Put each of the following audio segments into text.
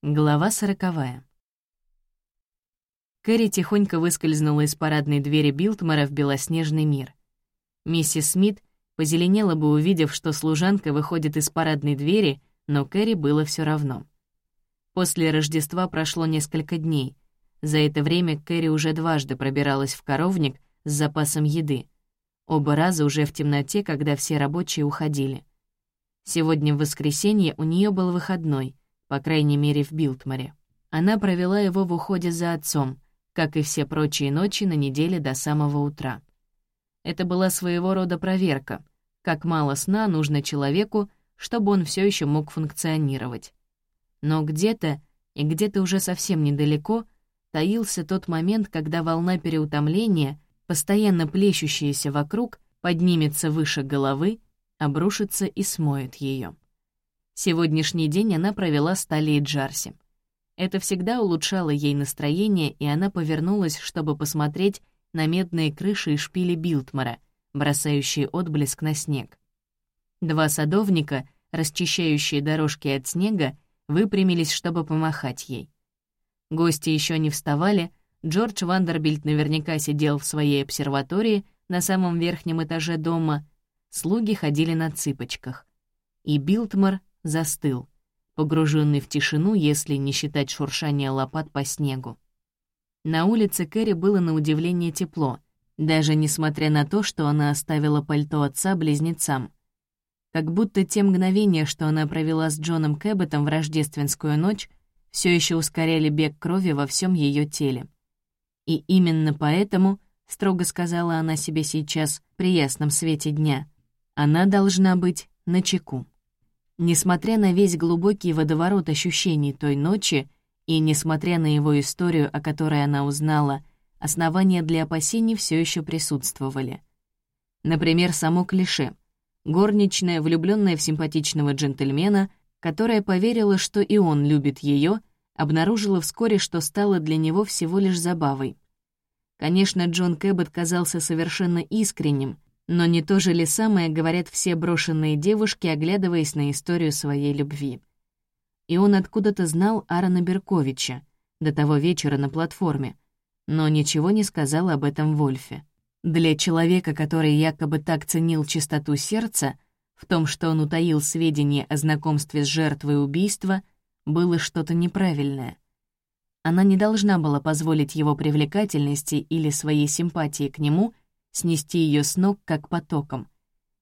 Глава сороковая. Кэрри тихонько выскользнула из парадной двери Билтмара в белоснежный мир. Миссис Смит позеленела бы, увидев, что служанка выходит из парадной двери, но Кэрри было все равно. После Рождества прошло несколько дней. За это время Кэрри уже дважды пробиралась в коровник с запасом еды. Оба раза уже в темноте, когда все рабочие уходили. Сегодня в воскресенье у нее был выходной, по крайней мере, в Билтморе. Она провела его в уходе за отцом, как и все прочие ночи на неделе до самого утра. Это была своего рода проверка, как мало сна нужно человеку, чтобы он все еще мог функционировать. Но где-то, и где-то уже совсем недалеко, таился тот момент, когда волна переутомления, постоянно плещущаяся вокруг, поднимется выше головы, обрушится и смоет ее. Сегодняшний день она провела с Талией Джарси. Это всегда улучшало ей настроение, и она повернулась, чтобы посмотреть на медные крыши и шпили Билтмара, бросающие отблеск на снег. Два садовника, расчищающие дорожки от снега, выпрямились, чтобы помахать ей. Гости еще не вставали, Джордж Вандербильд наверняка сидел в своей обсерватории на самом верхнем этаже дома, слуги ходили на цыпочках. И Билтмар застыл, погруженный в тишину, если не считать шуршания лопат по снегу. На улице Кэрри было на удивление тепло, даже несмотря на то, что она оставила пальто отца близнецам. Как будто те мгновения, что она провела с Джоном Кэбботом в рождественскую ночь, все еще ускоряли бег крови во всем ее теле. И именно поэтому, строго сказала она себе сейчас, при ясном свете дня, она должна быть на чеку. Несмотря на весь глубокий водоворот ощущений той ночи и несмотря на его историю, о которой она узнала, основания для опасений все еще присутствовали. Например, само клише. Горничная, влюбленная в симпатичного джентльмена, которая поверила, что и он любит ее, обнаружила вскоре, что стало для него всего лишь забавой. Конечно, Джон Кэббет казался совершенно искренним, но не то же ли самое говорят все брошенные девушки, оглядываясь на историю своей любви. И он откуда-то знал Аарона Берковича до того вечера на платформе, но ничего не сказал об этом Вольфе. Для человека, который якобы так ценил чистоту сердца, в том, что он утаил сведения о знакомстве с жертвой убийства, было что-то неправильное. Она не должна была позволить его привлекательности или своей симпатии к нему — снести ее с ног, как потоком.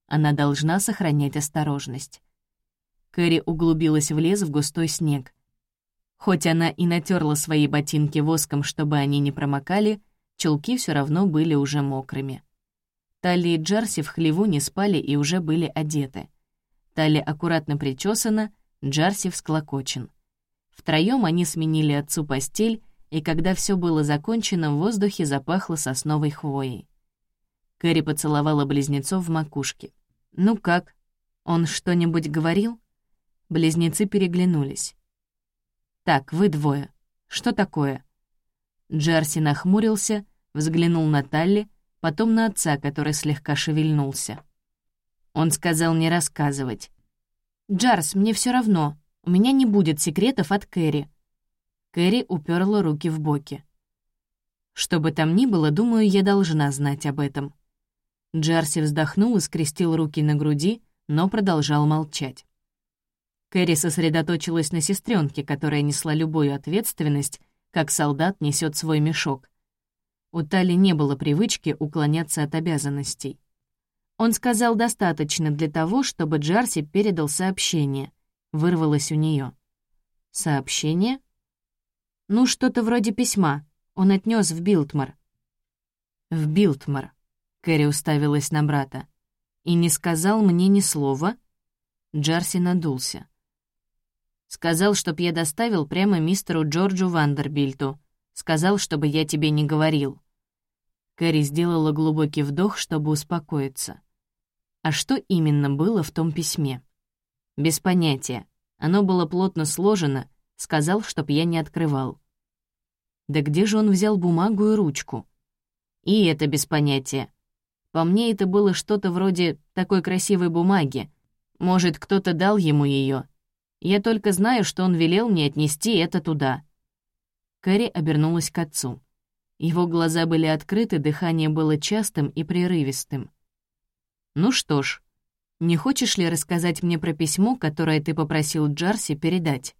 Она должна сохранять осторожность. Кэрри углубилась в лес в густой снег. Хоть она и натерла свои ботинки воском, чтобы они не промокали, чулки все равно были уже мокрыми. Талли и Джарси в хлеву не спали и уже были одеты. Талли аккуратно причесана, Джарси всклокочен. Втроем они сменили отцу постель, и когда все было закончено, в воздухе запахло сосновой хвоей. Кэрри поцеловала близнецов в макушке. «Ну как? Он что-нибудь говорил?» Близнецы переглянулись. «Так, вы двое. Что такое?» Джарси нахмурился, взглянул на Талли, потом на отца, который слегка шевельнулся. Он сказал не рассказывать. «Джарс, мне все равно. У меня не будет секретов от Кэрри». Кэрри уперла руки в боки. «Что бы там ни было, думаю, я должна знать об этом». Джарси вздохнул и скрестил руки на груди, но продолжал молчать. Кэрри сосредоточилась на сестренке, которая несла любую ответственность, как солдат несет свой мешок. У Тали не было привычки уклоняться от обязанностей. Он сказал достаточно для того, чтобы Джарси передал сообщение. Вырвалось у нее. «Сообщение?» «Ну, что-то вроде письма. Он отнес в Билтмар». «В Билтмар», Кэрри уставилась на брата. «И не сказал мне ни слова?» Джарси надулся. «Сказал, чтоб я доставил прямо мистеру Джорджу Вандербильту. Сказал, чтобы я тебе не говорил». Кэрри сделала глубокий вдох, чтобы успокоиться. А что именно было в том письме? Без понятия. Оно было плотно сложено, сказал, чтоб я не открывал. Да где же он взял бумагу и ручку? И это без понятия. По мне, это было что-то вроде такой красивой бумаги. Может, кто-то дал ему ее. Я только знаю, что он велел мне отнести это туда». Кэрри обернулась к отцу. Его глаза были открыты, дыхание было частым и прерывистым. «Ну что ж, не хочешь ли рассказать мне про письмо, которое ты попросил Джарси передать?»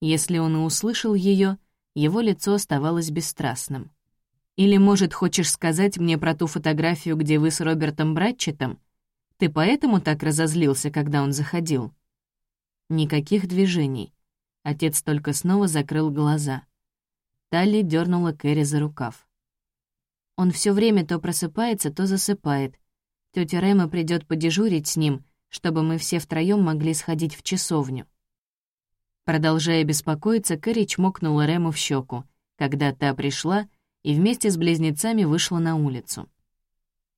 Если он и услышал ее, его лицо оставалось бесстрастным. «Или, может, хочешь сказать мне про ту фотографию, где вы с Робертом Братчетом? Ты поэтому так разозлился, когда он заходил?» Никаких движений. Отец только снова закрыл глаза. Талли дернула Кэрри за рукав. Он все время то просыпается, то засыпает. Тетя Рэма придет подежурить с ним, чтобы мы все втроем могли сходить в часовню. Продолжая беспокоиться, Кэрри чмокнула Рэму в щеку, когда та пришла и вместе с близнецами вышла на улицу.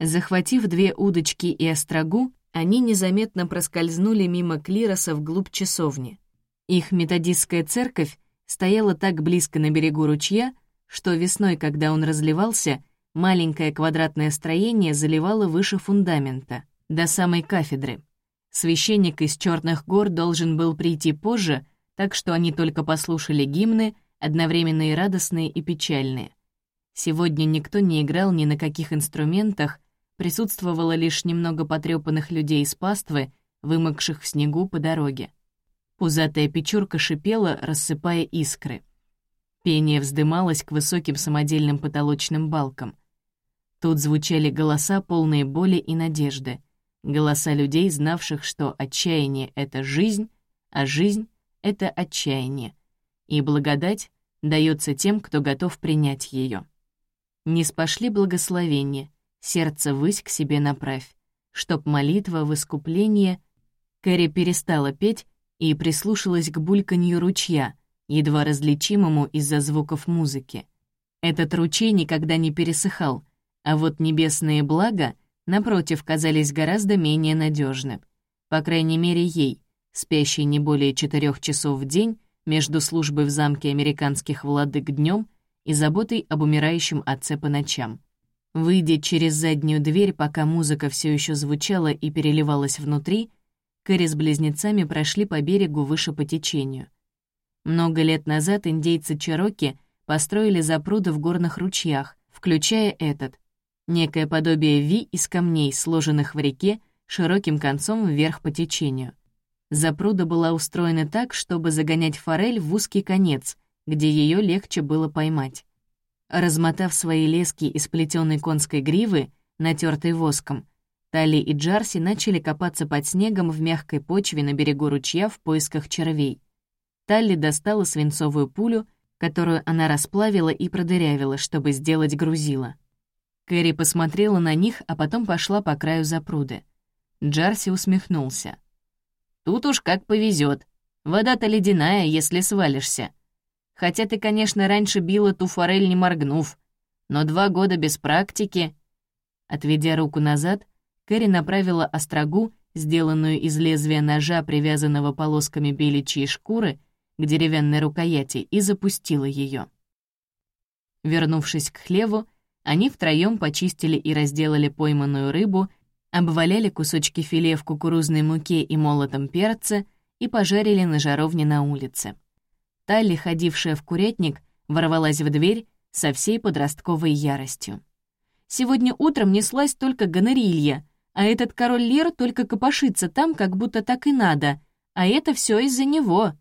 Захватив две удочки и острогу, они незаметно проскользнули мимо клироса вглубь часовни. Их методистская церковь стояла так близко на берегу ручья, что весной, когда он разливался, Маленькое квадратное строение заливало выше фундамента, до самой кафедры. Священник из Черных гор должен был прийти позже, так что они только послушали гимны, одновременно и радостные, и печальные. Сегодня никто не играл ни на каких инструментах, присутствовало лишь немного потрёпанных людей из паствы, вымокших в снегу по дороге. Пузатая печурка шипела, рассыпая искры. Пение вздымалось к высоким самодельным потолочным балкам — Тут звучали голоса, полные боли и надежды. Голоса людей, знавших, что отчаяние — это жизнь, а жизнь — это отчаяние. И благодать дается тем, кто готов принять ее. Не спошли благословения, сердце высь к себе направь, чтоб молитва в искупление... Кэрри перестала петь и прислушалась к бульканью ручья, едва различимому из-за звуков музыки. Этот ручей никогда не пересыхал — а вот небесные блага, напротив, казались гораздо менее надежны. По крайней мере, ей, спящей не более четырех часов в день между службой в замке американских владык днем и заботой об умирающем отце по ночам. Выйдя через заднюю дверь, пока музыка все еще звучала и переливалась внутри, Кэрри с близнецами прошли по берегу выше по течению. Много лет назад индейцы Чероки построили запруды в горных ручьях, включая этот, некое подобие Ви из камней, сложенных в реке, широким концом вверх по течению. Запруда была устроена так, чтобы загонять форель в узкий конец, где ее легче было поймать. Размотав свои лески из плетеной конской гривы, натертой воском, Тали и Джарси начали копаться под снегом в мягкой почве на берегу ручья в поисках червей. Талли достала свинцовую пулю, которую она расплавила и продырявила, чтобы сделать грузило. Кэрри посмотрела на них, а потом пошла по краю запруды. Джарси усмехнулся. «Тут уж как повезет. Вода-то ледяная, если свалишься. Хотя ты, конечно, раньше била ту форель, не моргнув. Но два года без практики...» Отведя руку назад, Кэрри направила острогу, сделанную из лезвия ножа, привязанного полосками беличьей шкуры, к деревянной рукояти, и запустила ее. Вернувшись к хлеву, они втроём почистили и разделали пойманную рыбу, обваляли кусочки филе в кукурузной муке и молотом перца и пожарили на жаровне на улице. Талли, ходившая в курятник, ворвалась в дверь со всей подростковой яростью. «Сегодня утром неслась только гонорилья, а этот король Лир только копошится там, как будто так и надо, а это все из-за него».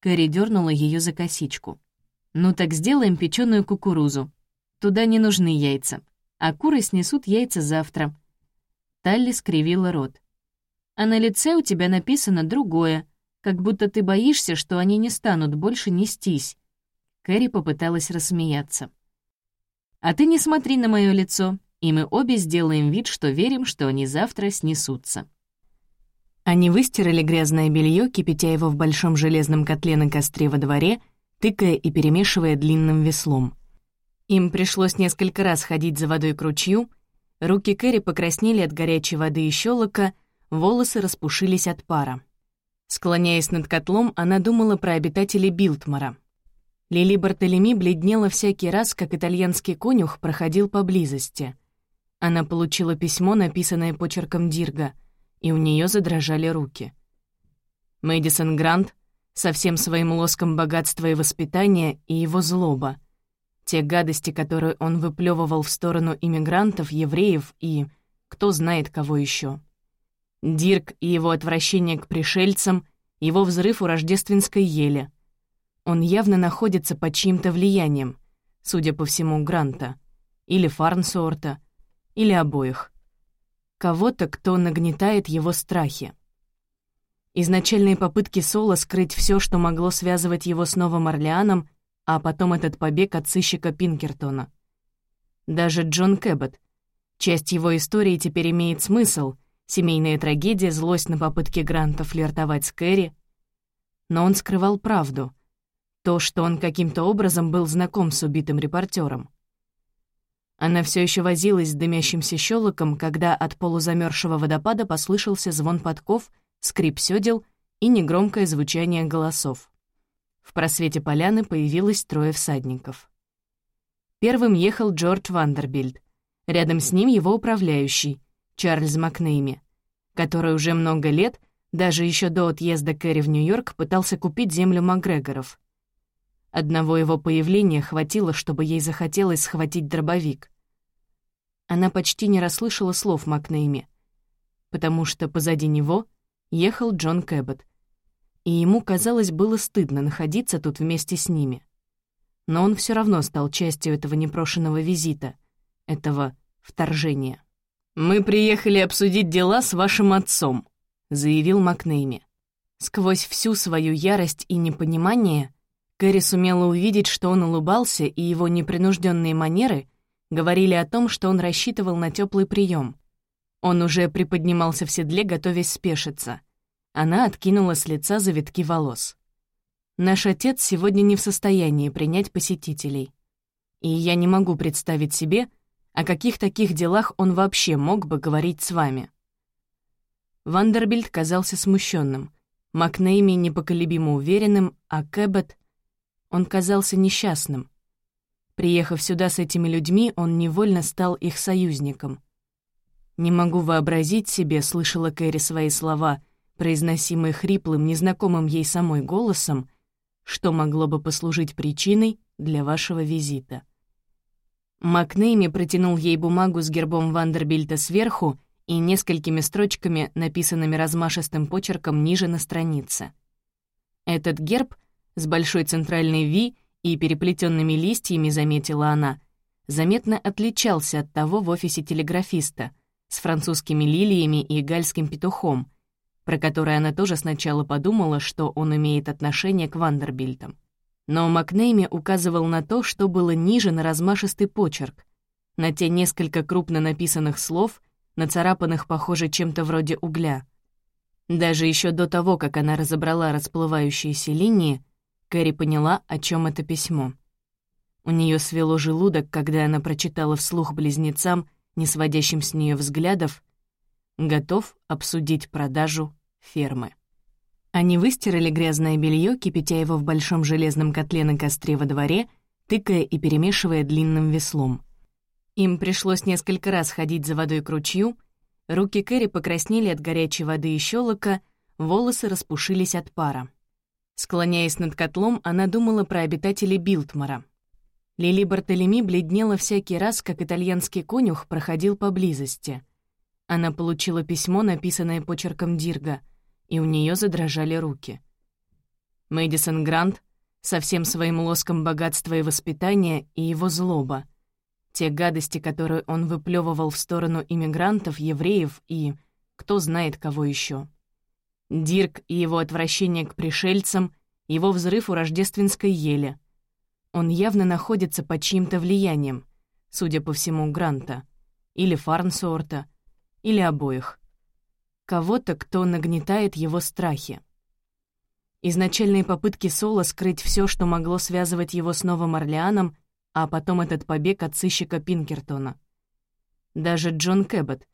Кэрри дернула ее за косичку. «Ну так сделаем печеную кукурузу. Туда не нужны яйца, а куры снесут яйца завтра». Талли скривила рот. «А на лице у тебя написано другое, как будто ты боишься, что они не станут больше нестись». Кэрри попыталась рассмеяться. «А ты не смотри на мое лицо, и мы обе сделаем вид, что верим, что они завтра снесутся». Они выстирали грязное белье, кипятя его в большом железном котле на костре во дворе, тыкая и перемешивая длинным веслом. Им пришлось несколько раз ходить за водой к ручью, руки Кэрри покраснели от горячей воды и щелока, волосы распушились от пара. Склоняясь над котлом, она думала про обитателей Билтмара. Лили Бартолеми бледнела всякий раз, как итальянский конюх проходил поблизости. Она получила письмо, написанное почерком Дирга, и у нее задрожали руки. Мэдисон Грант со всем своим лоском богатства и воспитания и его злоба. Те гадости, которые он выплевывал в сторону иммигрантов, евреев и кто знает кого еще. Дирк и его отвращение к пришельцам, его взрыв у рождественской ели. Он явно находится под чьим-то влиянием, судя по всему, Гранта, или Фарнсорта, или обоих. Кого-то, кто нагнетает его страхи. Изначальные попытки Соло скрыть все, что могло связывать его с Новым Орлеаном, а потом этот побег от сыщика Пинкертона. Даже Джон Кэббет. Часть его истории теперь имеет смысл — семейная трагедия, злость на попытки Гранта флиртовать с Кэрри. Но он скрывал правду. То, что он каким-то образом был знаком с убитым репортером. Она все еще возилась с дымящимся щелоком, когда от полузамерзшего водопада послышался звон подков, скрип сёдел и негромкое звучание голосов. В просвете поляны появилось трое всадников. Первым ехал Джордж Вандербильд. Рядом с ним его управляющий, Чарльз Макнейми, который уже много лет, даже еще до отъезда Кэрри в Нью-Йорк, пытался купить землю Макгрегоров. Одного его появления хватило, чтобы ей захотелось схватить дробовик. Она почти не расслышала слов Макнейми, потому что позади него ехал Джон Кэббет, и ему, казалось, было стыдно находиться тут вместе с ними. Но он все равно стал частью этого непрошенного визита, этого вторжения. «Мы приехали обсудить дела с вашим отцом», — заявил Макнейми. Сквозь всю свою ярость и непонимание Кэрри сумела увидеть, что он улыбался, и его непринужденные манеры говорили о том, что он рассчитывал на теплый прием. Он уже приподнимался в седле, готовясь спешиться. Она откинула с лица завитки волос. «Наш отец сегодня не в состоянии принять посетителей. И я не могу представить себе, о каких таких делах он вообще мог бы говорить с вами». Вандербильд казался смущенным, Макнейми непоколебимо уверенным, а Кэббет... Он казался несчастным. Приехав сюда с этими людьми, он невольно стал их союзником. «Не могу вообразить себе», — слышала Кэрри свои слова, произносимые хриплым, незнакомым ей самой голосом, что могло бы послужить причиной для вашего визита. Макнейми протянул ей бумагу с гербом Вандербильта сверху и несколькими строчками, написанными размашистым почерком ниже на странице. Этот герб с большой центральной «Ви» и переплетенными листьями, заметила она, заметно отличался от того в офисе телеграфиста с французскими лилиями и гальским петухом, про который она тоже сначала подумала, что он имеет отношение к Вандербильтам. Но Макнейми указывал на то, что было ниже на размашистый почерк, на те несколько крупно написанных слов, нацарапанных, похоже, чем-то вроде угля. Даже еще до того, как она разобрала расплывающиеся линии, Кэрри поняла, о чем это письмо. У нее свело желудок, когда она прочитала вслух близнецам, не сводящим с нее взглядов, готов обсудить продажу фермы. Они выстирали грязное белье, кипятя его в большом железном котле на костре во дворе, тыкая и перемешивая длинным веслом. Им пришлось несколько раз ходить за водой к ручью, руки Кэрри покраснели от горячей воды и щелока, волосы распушились от пара. Склоняясь над котлом, она думала про обитателей Билтмара. Лили Бартолеми бледнела всякий раз, как итальянский конюх проходил поблизости. Она получила письмо, написанное почерком Дирга, и у нее задрожали руки. Мэдисон Грант со всем своим лоском богатства и воспитания и его злоба. Те гадости, которые он выплевывал в сторону иммигрантов, евреев и кто знает кого еще. Дирк и его отвращение к пришельцам, его взрыв у рождественской ели. Он явно находится под чьим-то влиянием, судя по всему, Гранта, или Фарнсорта, или обоих. Кого-то, кто нагнетает его страхи. Изначальные попытки Соло скрыть все, что могло связывать его с Новым Орлеаном, а потом этот побег от сыщика Пинкертона. Даже Джон Кэббет.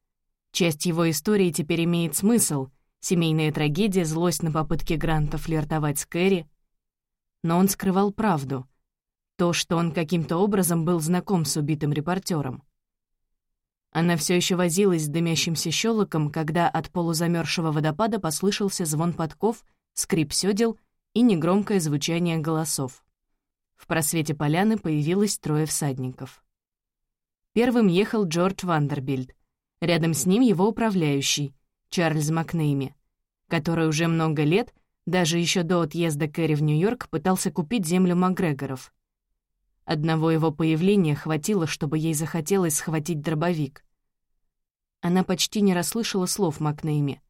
Часть его истории теперь имеет смысл — семейная трагедия, злость на попытки Гранта флиртовать с Кэрри. Но он скрывал правду. То, что он каким-то образом был знаком с убитым репортером. Она все еще возилась с дымящимся щелоком, когда от полузамерзшего водопада послышался звон подков, скрип сёдел и негромкое звучание голосов. В просвете поляны появилось трое всадников. Первым ехал Джордж Вандербильд. Рядом с ним его управляющий, Чарльз Макнейми, который уже много лет, даже еще до отъезда Кэрри в Нью-Йорк, пытался купить землю Макгрегоров. Одного его появления хватило, чтобы ей захотелось схватить дробовик. Она почти не расслышала слов Макнейми,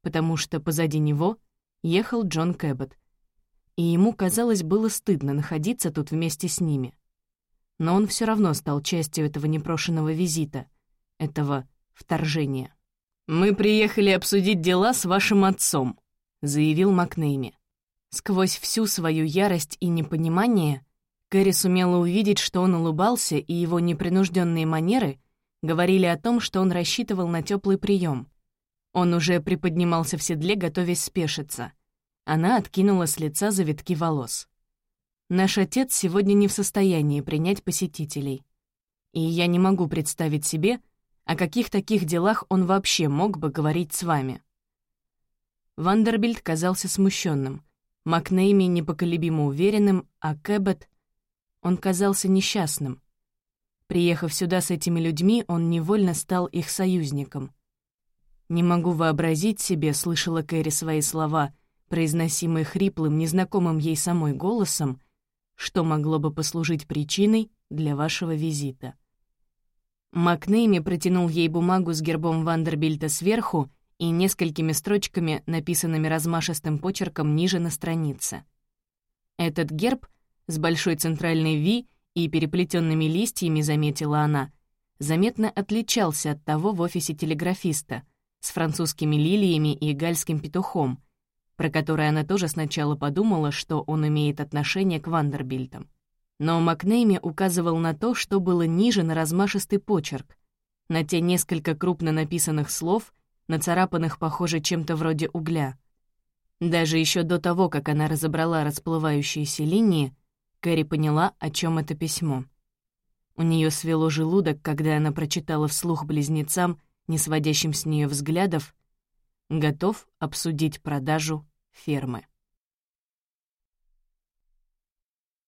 потому что позади него ехал Джон Кэббот, и ему, казалось, было стыдно находиться тут вместе с ними. Но он все равно стал частью этого непрошенного визита, этого вторжения. «Мы приехали обсудить дела с вашим отцом», — заявил Макнейми. Сквозь всю свою ярость и непонимание Кэрри сумела увидеть, что он улыбался, и его непринужденные манеры говорили о том, что он рассчитывал на теплый прием. Он уже приподнимался в седле, готовясь спешиться. Она откинула с лица завитки волос. «Наш отец сегодня не в состоянии принять посетителей. И я не могу представить себе, о каких таких делах он вообще мог бы говорить с вами». Вандербильд казался смущенным, Макнейми непоколебимо уверенным, а Кэббет он казался несчастным. Приехав сюда с этими людьми, он невольно стал их союзником. «Не могу вообразить себе», — слышала Кэрри свои слова, произносимые хриплым, незнакомым ей самой голосом, что могло бы послужить причиной для вашего визита. Макнейми протянул ей бумагу с гербом Вандербильта сверху и несколькими строчками, написанными размашистым почерком ниже на странице. Этот герб с большой центральной «Ви» и переплетенными листьями, заметила она, заметно отличался от того в офисе телеграфиста с французскими лилиями и гальским петухом, про который она тоже сначала подумала, что он имеет отношение к Вандербильтам. Но Макнейми указывал на то, что было ниже на размашистый почерк, на те несколько крупно написанных слов, нацарапанных, похоже, чем-то вроде угля. Даже еще до того, как она разобрала расплывающиеся линии, Кэрри поняла, о чем это письмо. У нее свело желудок, когда она прочитала вслух близнецам, не сводящим с нее взглядов, готов обсудить продажу фермы.